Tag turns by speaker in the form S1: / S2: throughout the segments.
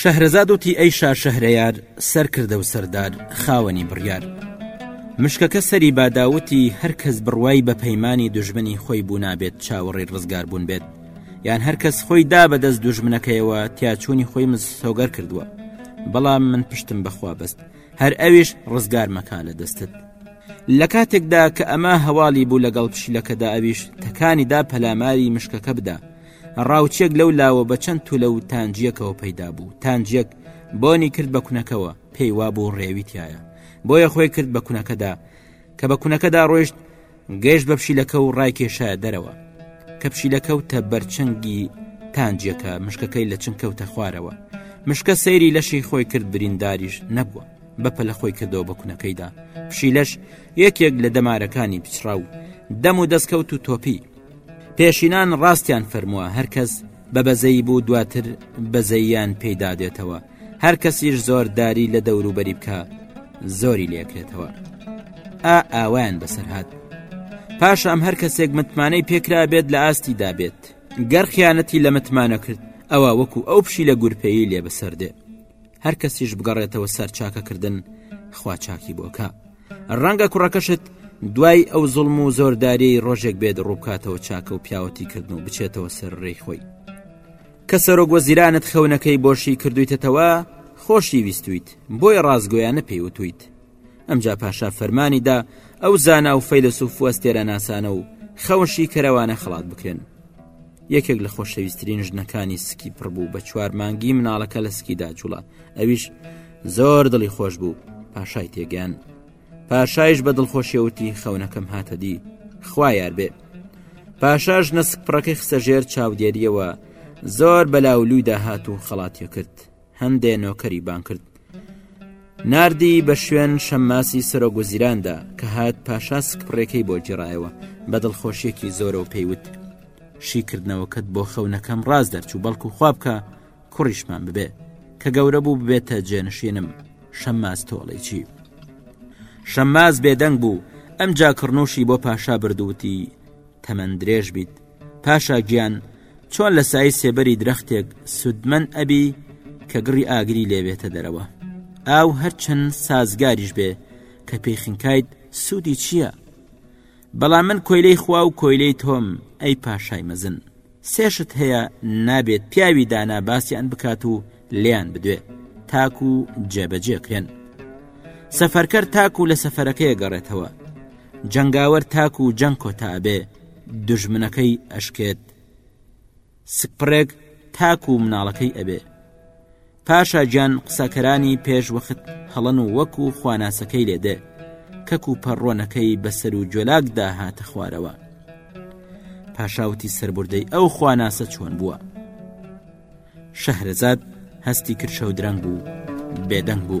S1: شەهرەزاد وتی، ئەی شا شەهرەیار، سەرکردە و سەردار، خاوەنی بڕیار. مشکەکە سەری بادا وتی، هەر کەس بڕوای بە پەیمانی دوژمنی خۆی بوو نابێت چاوەڕێی ڕزگاربوون بێت، یان هەر کەس خۆی دا بە دەست دوژمنەکەیەوە تیاچوونی خۆی مسۆگەر کردووە، بەڵام من پشتم بە خوا بەست، هەر ئەویش ڕزگارمە کا لە دەستت. لە کاتێکدا کە ئەمە هەواڵی بوو لەگەڵ پشیلەکەدا ئەویش تەکانی دا پەلاماری مشکەکە بدا، ڕاوچیەک لەو لاوە بە چەند تولە و تانجیەکەوە پەیدا بوو تانجیەک بۆنی کرد بە کونەکەەوە پێی وابوو ڕێویتایە بۆیە خۆی کرد بە کونەکەدا کە بە کونەکەدا ڕۆشت گەشت بە پشیلەکە و ڕای کێشایە دەرەوە کە پشیلەکەوتە بەرچنگی تانجیەکە مشکەکەی لە چنگ کەوتە خوارەوە مشکە سەیری لەشی خۆی کرد برینداریش نەبووە بەپە لە خۆی کردەوە بە کونەکەیدا پشیلەش یەکێک لە دەمارەکانی پچڕاو دەم و دەستکەوت و تۆپی پێشینان ڕاستیان فەرمووە هەرکەس بە بەزەیی بوو دواتر بەزەییان پێیدا دێتەوە هەر کەسیش زۆرداری لە دەوروبەری بکە زۆری لێکرێتەوە ئا ئاوایان بەسەر هاات پاش ئەم هەر کەسێک متمانەی پێکرا بێت لە ئاستی دابێت گەر خیانەتی لە متمانە کرد ئەوە وەکو ئەو پشی لە گورپەیی لێ بەسەردێ هەر کەسیش بگەڕێتەوە سەر چاکەکردن خوا چاکی بۆکە ڕەنگە کوڕەکەشت دوای ئەو زڵم و زۆرداریی ڕۆژێک بێت ڕووبکاتەوە چاکە و پیاوەتی کردن و بچێتەوە سەر ڕێی خۆی کە سەرۆک وەزیرانت خەونەکەی بۆشی کردویتەتەوە خۆشی ویستویت بۆی ڕازگویانە پێیوتویت ئەمجا پاشا فەرمانیدا ئەو زانا و فەیلسوف وەستێرە ناسانە و خەونشی کەرەوانە خڵات بکرێن یەکێک لە خۆشەویستترین ژنەکانی سکی پڕبوو بە چوار مانگی مناڵەکە لە سکیدا جوڵە ئەویش زۆر دڵی خۆش بوو پاشای تێگەیان پاشایش بە دڵخۆشیەوتی خەونەکەم هاتە دی خوا یار بێ پاشاش نسک پڕەکەی خسە ژێر چاودێریەوە زۆر بەلاولوی داهات و خەڵاتیە کرد هەندێ نۆکەری بان کرد ناردی بە شوێن شەماسی سەرۆگوزیراندا کە هات پاشا سکپڕێکەی بۆ جێڕایەوە بە دڵخۆشیەکی زۆرەوە پێیوت شیکردنەوەکەت بۆ خەونەکەم ڕاز دەرچوو بەڵکو خوابکە کوڕیشمان ببێ کە گەورە بوو ببێتە جێنشینم شەماز تۆڵی چی شەماز بێدەنگ بوو ئەم جاکڕنوشی بۆ پاشا بردووتی تەمەند درێژ بیت پاشا گیان چۆن لە سای سێبەری درەختێک سوودمەند ئەبی کە گڕی ئاگری لێبێتە دەرەوە ئاو هەرچەند سازگاریش بێ کە پێی خنکایت سوودی چییە؟ بەڵام من کۆیلەی خوا و کۆیلەی تۆم ئەی پاشای مەزن سێ شت هەیە نابێت پیاوی دانا باسیان بکات و لێیان بدوێ تاکو و جێبەجێکرێن سەفەرکەر تاکو و لە سەفەرەکەی گەڕێتەوە جەنگاوەر تاکو و جەنگ کۆتابێ دژمنەکەی ئەشکێت سکپڕێک تاکو و مناڵەکەی ئەبێ پاشا گیان قسەکەرانی پێش وەخت هەڵەن و وەکو خواناسەکەی لێدێ کەک و پەڕۆنەکەی بەسەر و جۆلاکدا هاتە خوارەوە پاشاوتی سربردەی ئەو خواناسە چۆن بووە شەهرەزاد هەستی کرشە و درەنگ بوو بێدەنگ بوو.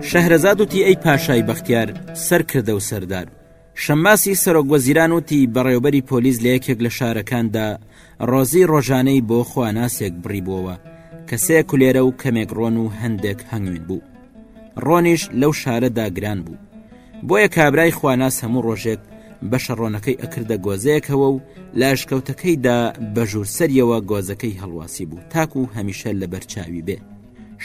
S1: شەهرەزاد وتی ئەی پاشای بەختیار سەرکردە و سەردار شەماسی سەرۆک وەزیران وتی بەڕێوبەری پۆلیس لە یەکێک لە شارەکاندا ڕۆزی ڕۆژانەی بۆ خواناسێک بڕی بووەوە کە سێ کولێرە و کەمێک ڕۆن و هەندێک هەنگوین بوو ڕۆنیش لەو شارە داگران بوو بۆیە کابرای خواناس هەموو ڕۆژێک بە شەڕۆنەکەی ئەکردە گۆزەیەکەوە و لاشکەوتەکەیدا بە ژوور سەریەوە گۆزەکەی هەڵواسی بوو تاکو و هەمیشە لەبەرچاوی بێ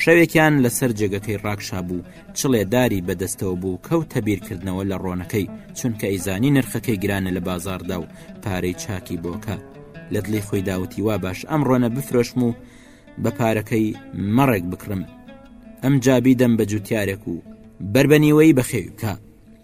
S1: شەوێکیان لەسەر جێگەکەی ڕاکشا بوو چڵێ داری بەدەستەوە بوو کەوتە بیرکردنەوە لە ڕۆنەکەی چونکە ئەیزانی نرخەکەی گرانە لە بازاردا و پارەی چاکی بۆکە لە دڵی خۆی داوتی وا باش ئەم ڕۆنە بفرۆشم و بە پارەکەی مەڕێک بکڕم ئەم جابی دەم بە جوتیارێک و بربەنیوەی بەخێوی بکە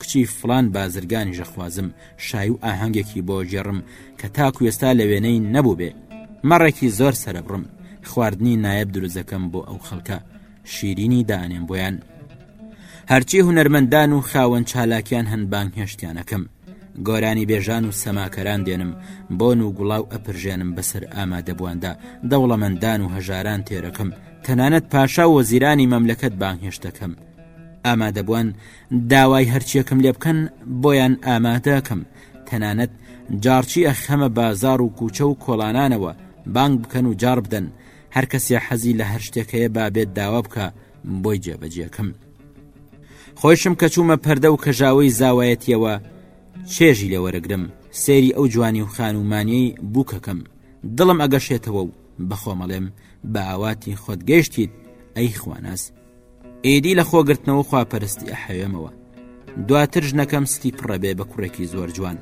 S1: کچی فڵان بازرگانیش ئەخوازم شای و ئاهەنگێکی بۆ گێڕم کە تاکو ئێستا لە وێنەی نەبووبێ مەڕێکی زۆر سەرەبڕم خواردنی نایب دروزەکەم بۆ ئەو خەڵکە شیرینی دانێن بۆیان هەرچی هونەرمەندان و خاوەن چالاکیان هەنبانگ هێشتیانەکەم گۆرانی بێژان و سەماکەران دێنم بۆن و گوڵاو ئەپرژێنم بەسەر ئامادەبواندا دەوڵەمەندان و هەژاران تێرەکەم تەنانەت پاشا و زیرانی مەملەکەت بانگهێشتەکەم ئامادەبووان داوای هەرچیەکم لێ بکەن بۆیان ئامادەکەم تەنانەت جارچی ئەخەمە بازار و کوچە و کۆڵانانەوە بانگ بکەن و جار بدەن هەر کەسێ حەزی لە هەر شتێکەیە بابێت داوا بکە بۆی جێبەجێکم خۆشم کە چوومە پەردە و کەژاوەی زاوایەتیەوە چێژی لە وەرەگرم سێری ئەو جوانی و خانومانیەی بووکەکەم دڵم ئەگەشێتەوە و بەخۆمەڵێم بە ئاواتی خۆت گەشتیت ئەی خواناس ئیدی لە خۆگرتنەوە خواپەرستی ئەحەوێمەوە دواتر ژنەکەم ستی پڕەبێ بە کوڕێکی زۆر جوان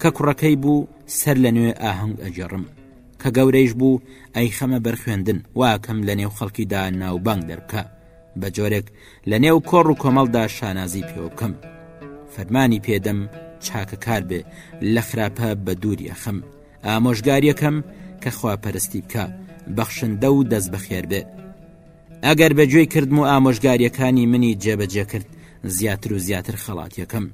S1: کە کوڕەکەی بوو سەر لە نوێ ئاهەنگ ئەجێڕم کە گەورەیش بوو ئەی خەمە بەرخوێندن واکەم لە نێو خەڵکیدا ناوبانگ دەربکە بە جۆرێک لە نێو کۆڕ و کۆمەڵدا شانازی پێوە بکەم فەرمانی پێدەم چاکەکار بێ لە خراپە بە دووریە خەم ئامۆژگاریەکەم کە خوا پەرستی بکە بەخشندە و دەست بەخێر بێ ئەگەر بەگوێی کردم و ئامۆژگاریەکانی منی جێبەجێ کرد زیاتر و زیاتر خەڵاتیەکەم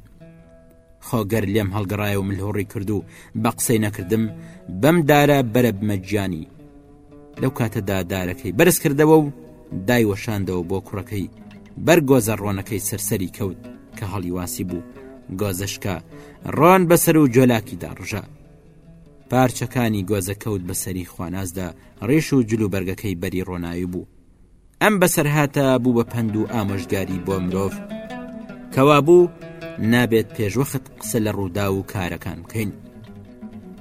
S1: خۆگەر لێم هەڵگەڕای و ملهۆڕی کرد و بە قسەی نەکردم بەم دارە بەرە بمەجیانی لەو کاتەدا دارەکەی بەرز کردەوە و دای وەشاندەوە بۆ کوڕەکەی بەر گۆزە ڕۆنەکەی سەرسەری کەوت کە هەڵیواسی بوو گۆزەشکە ڕۆن بەسەر و جۆلاکیدا ڕژە پارچەکانی گۆزە کەوت بە سەری خوانازدا ڕێش و جل و بەرگەکەی بەری ڕۆناوی بوو ئەم بەسەرهاتە بوو بە پەند و ئامۆژگاری بۆ مرۆڤ کەوا بوو نابێت پێشوەخت قسە لە ڕوودا و کارەکان بکەین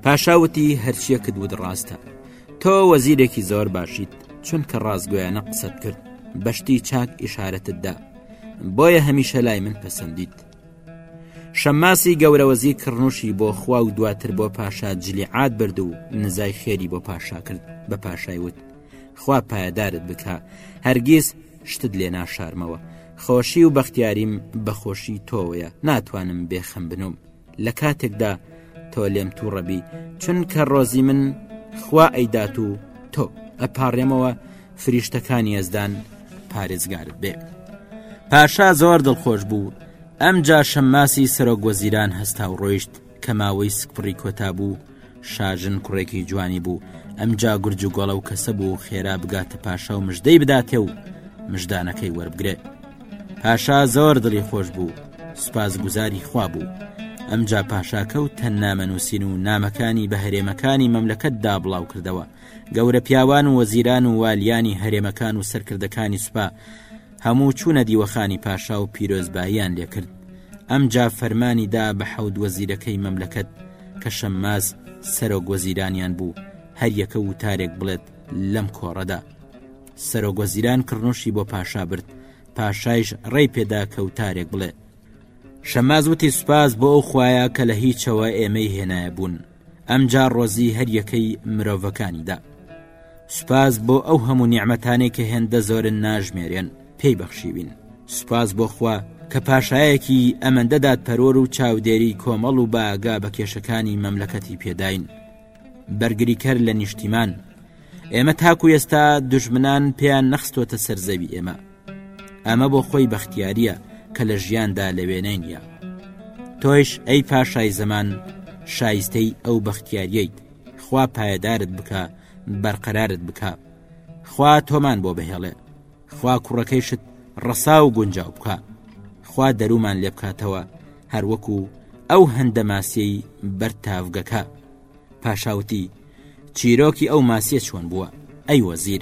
S1: پاشاوتی هەرچیەکت ود ڕاستە تۆ وەزیرێکی زۆر باشیت چونکە ڕاستگویانە قسەت کرد بەشتی چاک ئیشارەتتدا بۆیە هەمیشە لای من پەسەندیت شەماسی گەورەوەزی کڕنوشی بۆ خوا و دواتر بۆ پاشا جلی عاد برد و نزای خێری بۆ پاشا کرد بە پاشای وت خوا پایەدارت بکە هەرگیز شتت لێ ناشارمەوە خۆشی و بەختیاریم بەخۆشی تۆوەیە ناتوانم بێخەم بنوم لە کاتێکدا تۆ لێم تووڕەبی چونکە ڕۆزی من خوا ئەیدات و تۆ ئەپارێمەوە فریشتەکانی یەزدان پارێزگارت بێ پاشا زۆر دڵخۆش بوو ئەم جا شەماسی سەرۆک وەزیران هەستا و ڕۆیشت کە ماوەی سکپڕی کۆتا بوو شاژن کوڕێکی جوانی بوو ئەم جا گورج و گۆڵە و کەسە بوو خێرا بگاتە پاشا و مژدەی بداتێ و مژدانەکەی وەربگرێ پاشا زۆر دڵی خۆش بوو سوپاس گوزاری خوا بوو ئەم جا پاشاکە و تەننامەنووسین و نامەکانی بە هەرێمەکانی مەملەکەت دا بڵاو کردەوە گەورە پیاوان و وەزیران و والیانی هەرێمەکان و سەرکردەکانی سوپا هەموو چوونە دیوەخانی پاشا و پیرۆزباییان لێکرد ئەمجا فەرمانی دا بە حەود وەزیرەکەی مەملەکەت کە شەمماز سەرۆک وەزیرانیان بوو هەریەکە وتارێک بڵێت لەم کۆڕەدا سەرۆک وەزیران کڕنوشی بۆ پاشا برد پاشایش ڕێی پێدا کەوتارێک بڵێ شەماز وتی سوپاس بۆ ئەو خویە کە لە هیچەوە ئێمەی هێنایە بوون ئەمجا ڕۆزی هەریەکەی مرۆڤەکانی دا سوپاس بۆ ئەو هەموو نیعممەتانەی کە هێندە زۆرن ناژمێرێن پێی بەخشیبین سوپاس بۆخوا کە پاشایەکی ئەمەندەدات پەرۆر و چاودێری کۆمەڵ و باگا بە کێشەکانی مەملەکەتی پێداین بەرگریکەر لە نیشتیمان ئێمە تاکو ئێستا دژمنان پێیان نەخستۆتە سەرزەوی ئێمە ئەمە بۆ خۆی بەختیاریە کە لە ژیاندا لە وێنەی نیە تۆیش ئەی پاشای زەمان شایستەی ئەو بەختیاریەیت خوا پایەدارت بکە بەرقەرارت بکە خوا تۆمان بۆ بهێڵێ خوا کوڕەکەیشت ڕەسا و گونجاو بکە خوا دەرومان لێ بکاتەوە هەروەکو ئەو هەندە ماسیەی بەر تاڤگەکە پاشاوتی چیرۆکی ئەو ماسیە چۆن بووە ئەی وەزیر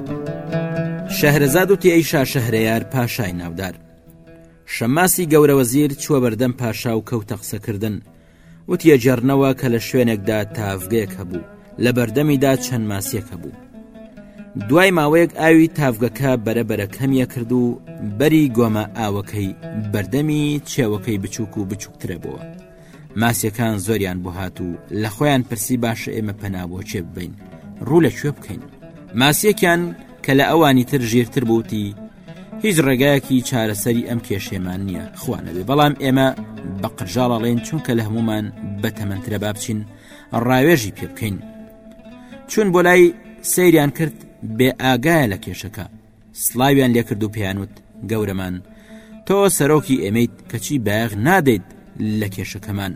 S1: شەهرەزاد وتی ئەی شا شەهرەیار پاشای ناودار شەماسی گەورە وەزیر چووە بەردەم پاشا و کەوتە قسەکردن وتیە جێڕنەوە کە لە شوێنێکدا تاڤگەیەک هەبوو لە بەردەمیدا چەند ماسیەک هەبوو دوای ماوەیەک ئاوی تاڤگەکە بەرە بەرە کەمیە کرد و بەری گۆمە ئاوەکەی بەردەمی چێوەکەی بچووک و بچووکترە بووە ماسیەکان زۆریان بۆ هات و لە خۆیان پرسی باشە ئێمە پەنا بۆ چێ ببین ڕوو لە کوێ بکەین ماسیەکیان کە لە ئەوانی تر ژیرتر بوتی هیچ ڕێگایەکی چارەسەری ئەم کێشێمان نییە خوانەبێ بەڵام ئێمە بە قژاڵەڵێن چونکە لە هەمومان بە تەمەندرە با بچین ڕاوێژی پێ بکەین چون بۆ لای سەیریان کرد بێ ئاگایە لە کێشەکە سڵاویان لێکرد و پێیانوت گەورەمان تۆ سەرۆکی ئێمەیت کەچی بایەغ نادەیت لە کێشەکەمان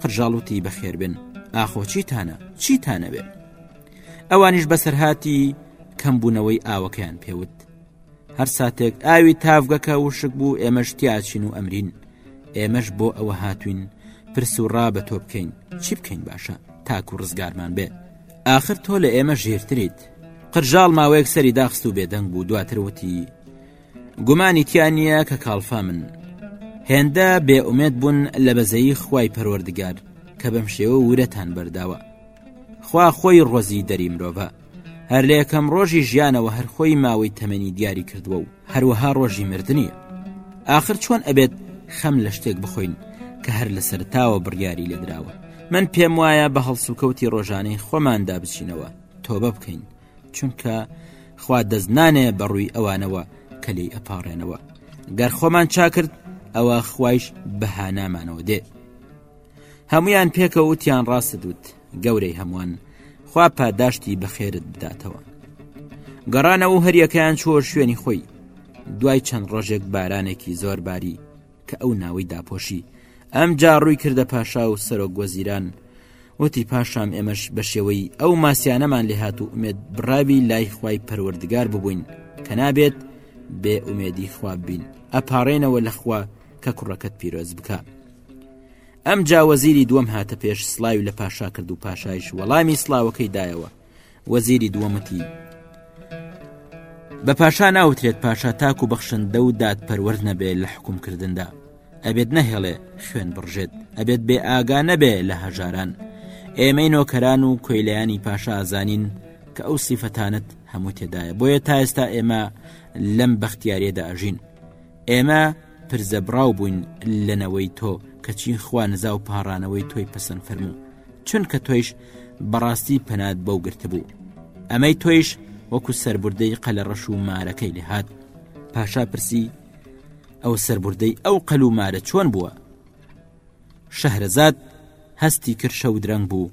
S1: قژاڵوتی بەخێربن ئاخۆچیتانە چیتانەوێ ئەوانیش بەسەرهاتی کەمبوونەوەی ئاوەکەیان پێوت هەر ساتێک ئاوی تاڤگەکە وشک بوو ئێمە شتیاچین و ئەمرین ئێمەش بۆ ئەوە هاتوین پرس و ڕا بە تۆ بکەین چی بکەین باشە تاکو ڕزگارمان بێت ئاخر تۆ لە ئێمە ژیرتریت قرژاڵ ماوەیەک سەری داخست و بێدەنگ بوو دواتر وتی گومانی تیا نییە کە کاڵفا من هێندە بێ ئومێد بوون لە بەزەیی خوای پەروەردگار کە بەم شێوە ورەتان بەرداوە خوا خۆی ڕۆزی دەری مرۆڤە هەر لە یەکەم ڕۆژی ژیانەوە هەر خۆی ماوەی تەمەنی دیاری کردووە و هەروەها ڕۆژی مردنیە ئاخر چۆن ئەبێت خەم لە شتێک بخۆین کە هەر لە سەرتاوە بڕیاری لێدراوە من پێم وایە بە هەڵسوکەوتی ڕۆژانەی خۆماندا بچینەوە تۆبە بکەین چونکە خوا دەست نانێ بەڕووی ئەوانەوە کە لی ئەپارێنەوە گەر خۆمان چاکرد ئەوە خوایش بەهانامانەوە دێ هەمویان پێکەوتیان ڕاستت وت گەورەی هەمووان خوا پاداشتی بەخێرت بداتەوە گەڕانەوە و هەریەکەیان چۆ شوێنی خۆی دوای چەند ڕۆژێک بارانێکی زۆر باری کە ئەو ناوەی داپۆشی ئەم جا ڕووی کردە پاشا و سەرۆک وەزیران وتی پاشام ئێمەش بە شێوەی ئەو ماسیانەمان لێ هات و ئومێد بڕاوی لای خوای پەروەردگار ببووین کە نابێت بێ ئومێدی خواب بین ئەپارێنەوە لەخوا کە کوڕەکەت پیرۆز بکە ئەمجا وەزیری دووەم هاتە پێش سلاوی لە پاشا کرد و پاشایش وەڵامی سلااوەکەی دایەوە وەزیری دووەمەتی بە پاشا ناوترێت پاشا تاک و بەخشندە و داد پەروەرد نەبێت لە حکومکردندا ئەبێت نەهێڵێ خوێن بڕژێت ئەبێت بێ ئاگا نەبێ لە هەژاران ئێمەی نۆکەران و کۆیلیانی پاشا ئازانین کە ئەو سیفەتانت هەموو تێدایە بۆیە تا ئێستا ئێمە لەم بەختیارێدا ئەژین ئێمە پرزە بڕاو بووین لە نەوەی تۆ کەچی خوا نزا و پاڕانەوەی تۆی پسند فەرموو چونکە تۆیش بەڕاستی پەنات بەو گرتبوو ئەمەی تۆیش وەکو سربردەی قەلە ڕەش و مارەکەی لێهات پاشا پرسی ئەو سربردەی ئەو قەل و مارە چۆن بووە شەهرەزاد هەستی کرشە و درەنگ بوو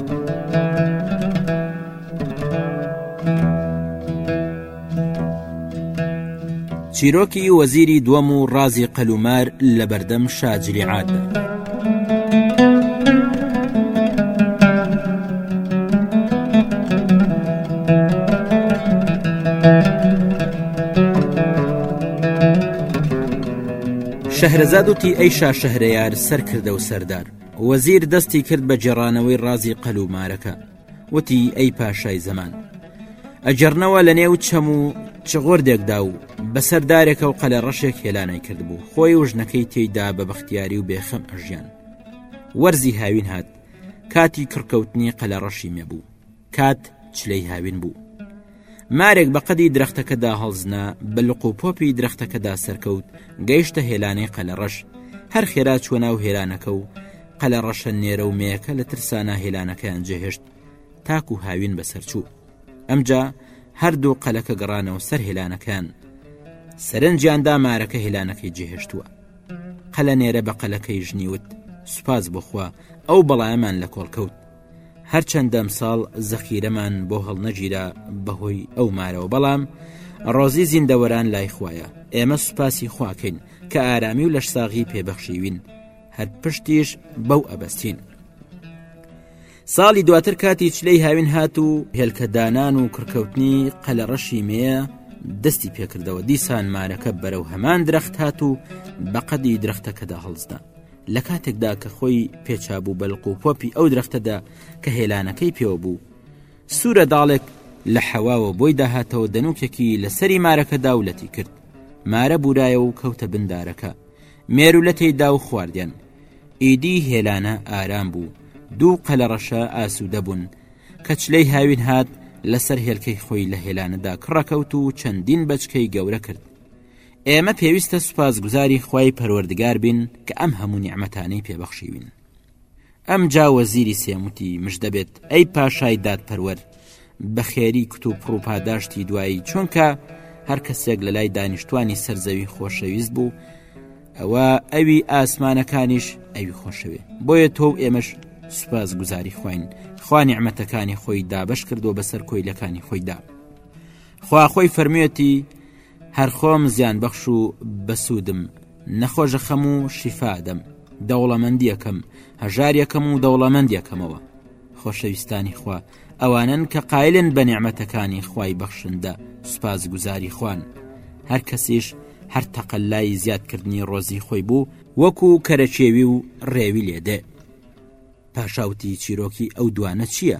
S1: چیرۆکی وەزیری دووەم و ڕازی قەلومار لە بەردەم شاجری عادە. شەهرەزاد وتی ئەی شا شەهرەیار سەرکردە و سەردار وەزیر دەستی کرد بە جێڕانەوەی ڕازی قەل و مارەکە وتی ئەی پاشای زەمان ئەجرنەوە لە نێو چەم و چغۆردێکدا و بەسەر دارێکە و قەلە ڕەشێک هێلانەی کردبوو خۆی و ژنەکەی تێیدا بە بەختیاری و بێخەم ئەژیان وەرزی هاوین هات کاتی کڕکەوتنی قەلە ڕەشی مێبوو کات چلەی هاوین بوو مارێک بە قەدی درەختەکەدا هەڵزنا بە لق و پۆپی درەختەکەدا سەرکەوت گەیشتە هێلانەی قەلە ڕەش هەر خێرا چوە ناو هێلانەکە و قەلە ڕەشە نێرە و مەیەکە لە ترسانە هێلانەکەیان جێهێشت تاکو هاوین بەسەرچوو ئەمجا هەردوو قەلەکە گەڕانەوە سەر هێلانەکان سەرنجیاندا مارەکە هێلانەکەی جێهێشتووە قەلە نێرە بە قەلەکەی ژنیوت سوپاس بخوا ئەو بەڵایەمان لە کۆڵکەوت هەرچەندە ئەمساڵ زەخیرەمان بۆ هەڵنەگیرا بەهۆی ئەو مارەوە بەڵام ڕۆزی زیندەوەران لای خویە ئێمە سوپاسی خواکەین کە ئارامی و لەش ساغی پێبەخشیوین هەر پشتیش بەو ئەبەستین ساڵی دواتر کاتی چلەی هاوین هات و هێلکەدانان و کڕکەوتنی قەلەڕەشی مەیە دەستی پێکردەوە دیسان مارەکە بەرەو هەمان درەخت هات و بەقەدی درەختەکەدا هەڵزدا لە کاتێکدا کە خۆی پێچبوو بەلق و پۆپی ئەو درەختەدا کە هێلانەکەی پێوە بوو سوورە داڵێک لە حەواوە بۆی داهاتەوە دەنوکێکی لەسەری مارەکە داولەتی کرد مارە بورایە و کەوتە بندارەکە مێرو لە تێدا و خواردیان ئیدی هێلانە ئارام بوو دوو قەلەڕەشە ئاسوودە بوون کەچلەی هاوین هات لەسەر هێلکەی خۆی لە هێلانەدا کڕەکەوت و چەندین بەچکەی گەورە کرد ئێمە پێویستە سوپاسگوزاری خوای پەروەردگار بین کە ئەم هەموو نیعمەتانەی پێ بەخشیوین. ئەمجا وەزیری سێم وتی، مژدە بێت ئەی پاشای دادپەروەر، بە خێری کوتوپڕ و پاداشتی دوایی، چونکە هەر کەسێک لە لای دانیشتوانی سەر زەوی خۆشەویست بوو، ئەوە ئەوی ئاسمانەکانیش ئەوی خۆشەوێ. بۆیە تۆ و ئێمەش سوپاسگوزاری خواین، خوا نیعمەتەکانی خۆی دابەش کردووە بەسەر کۆیلەکانی خۆیدا. خوا خۆی فەرموویەتی، هەر خۆم زیانبەخش و بەسوودم، نەخۆشەخەم و شیفا دەم، دەوڵەمەندییەکەم، هەژارییەکەم و دەوڵەمەندییەکەمەوە. خۆشەویستانی خوا ئەوانەن کە قایلن بە نیعمەتەکانی خوای بەخشندە، سوپاسگوزاری خوان. هەر کەسیش هەر تەقەللای زیادکردنی ڕۆزی خۆی بوو، وەکو کەرەکێوی و ڕێوی لێ دێ. پاشاوتی چیرۆکی ئەو دوانە چییە؟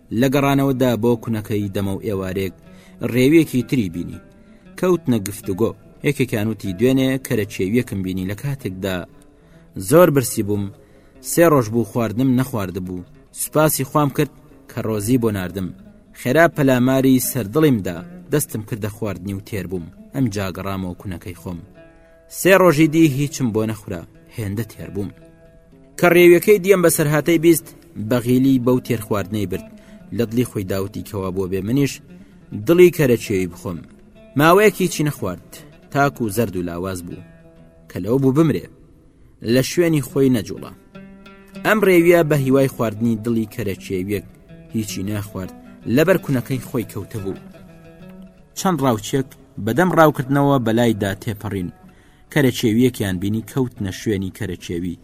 S1: لە گەڕانەوەدا بۆ کونەکەی دەمەو ئێوارێک ڕێویەکی تری بینی کەوتنە گفتوگۆ یەکێکیان وتی دوێنێ کەرە چێویەکم بینی لە کاتێکدا زۆر برسی بووم سێ ڕۆژ بوو خواردنم نەخواردبوو سوپاسی خوام کرد کە ڕۆزی بۆ نردم خێرا پەلاماری سەردڵیمدا دەستم کردە خواردنی و تێربووم ئەم جاگەڕامەوە کونەکەی خۆم سێ ڕۆژی دی هیچم بۆ نەخورا هێندە تێر بووم کە ڕێویەکەی دیەم بەسەر هاتەی بیست بەغیلی بەو تێر خواردنەی برد لە دڵی خۆی داوتی کەوا بۆ بێ منیش دڵی کەرەچێوی بخۆم ماوەیەکی چی نەخوارد تاکو و زەرد و لاواز بوو کە لەو بوو بمرێ لە شوێنی خۆی نەجوڵە ئەم ڕێویە بە هیوای خواردنی دڵی کەرەچێویەک هیچی ناخوارد لەبەر کونەکەی خۆی کەوتە بوو چەند ڕاوچیەک بەدەم ڕاوکردنەوە بەلایدا تێپەڕین کەرە چێویەکیان بینی کەوتنە شوێنی کەرە چێوی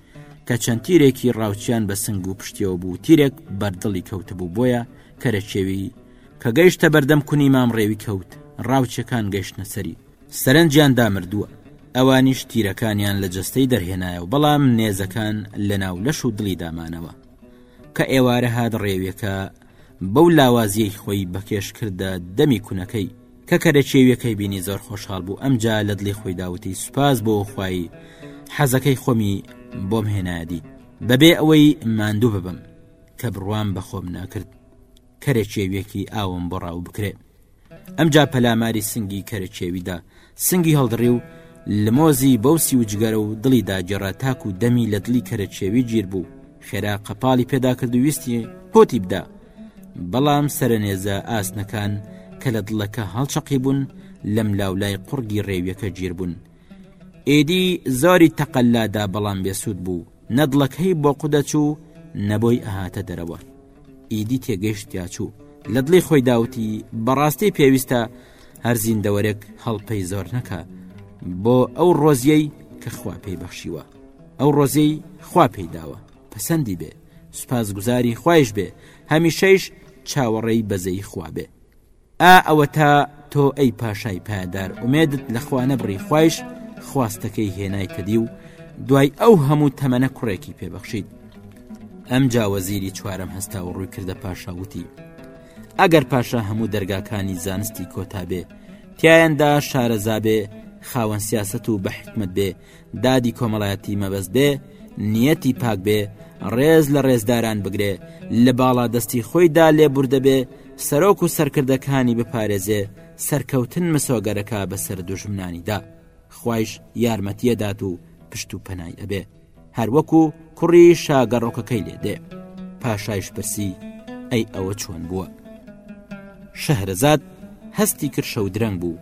S1: کە چەند تیرێکی ڕاوچیان بە سنگ و پشتیەوە بوو تیرێک بەردڵی کەوتبوو بۆیە کەرە چێوی کە گەیشتە بەردەم کونی مام ڕێوی کەوت ڕاوچەکان گەشتە سەری سەرنجیان دامردووە ئەوانیش تیرەکانیان لە جەستەی دەرهێنایە و بەڵام نێزەکان لە ناو لەش و دڵی دامانەوە کە ئێوارە هاات ڕێویەکە بەو لاوازیەی خۆی بەکێش کردە دەمی کونەکەی کە کەرە چێویەکەی بینی زۆر خۆشحاڵ بوو ئەمجا لە دڵی خۆی داوتی سوپاس بۆ خوای حەزەکەی خۆمی بۆم هێنادی بەبێ ئەوەی ماندوو ببم کە بڕوام بەخۆم ناکرد کەرە چێویەکی ئاوم بۆ ڕاو بکرێت ئەمجا پەلاماری سنگی کەرەچێویدا سنگی هەڵدڕی و لمۆزی بەوسی و جگەرە و دڵی داگیرا تاک و دەمی لە دڵی کەرەچێوی گیر بوو خێرا قەپاڵی پێدا کرد و ویستی پۆتی بدا بەڵام سەرنێزە ئاسنەکان کە لە دڵەکە هەڵچەقی بوون لەم لاولای قڕگی ڕێویەکە گیر بوون ئێدی زۆری تەقللادا بەڵام بێسوود بوو نەدڵەکەی بۆ قودەچوو نەبۆی ئەهاتە دەرەوە ئیدی تێگەشت تیاچوو لە دڵی خۆی داوتی بەڕاستی پێویستە هەر زیندەوەرێک هەڵپەی زۆر نەکە بۆ ئەو ڕۆزیەی کە خوا پێی بەخشیوە ئەو ڕۆزیەی خوا پێی داوە پەسەندی بێ سوپاس گوزاری خوایش بێ هەمیشەیش چاوەڕێی بەزەی خوا بێ ئا ئەوەتا تۆ ئەی پاشای پایەدار ئومێدت لە خوا نەبڕی خوایش خواستەکەی هێنایتە دی و دوای ئەو هەموو تەمەنە کوڕێکی پێبەخشیت ئەم جاوەزیری چوارم هەستا و ڕووی کردە پاشاوتی ئەگەر پاشا هەموو دەرگاکانی زانستی کۆتابێ تایەندا شارەزابێ خاوەن سیاست و بە حکمت بێ دادی کۆمەڵایەتی مەبەست بێ نیەتی پاک بێ ڕێز لە ڕێزداران بگرێ لە باڵا دەستی خۆیدا لێبوردەبێ سەرۆک و سەرکردەکانی بپارێزێ سەرکەوتن مسۆگەرەکە بەسەر دوژمنانیدا خوایش یارمەتیە دات و پشت و پەنای ئەبێ هەروەکو کوڕی شاگەڕۆکەکەی لێ دێ پاشایش پرسی ئەی ئەوە چۆن بووە شەهرەزاد هەستی کرشە و درەنگ بوو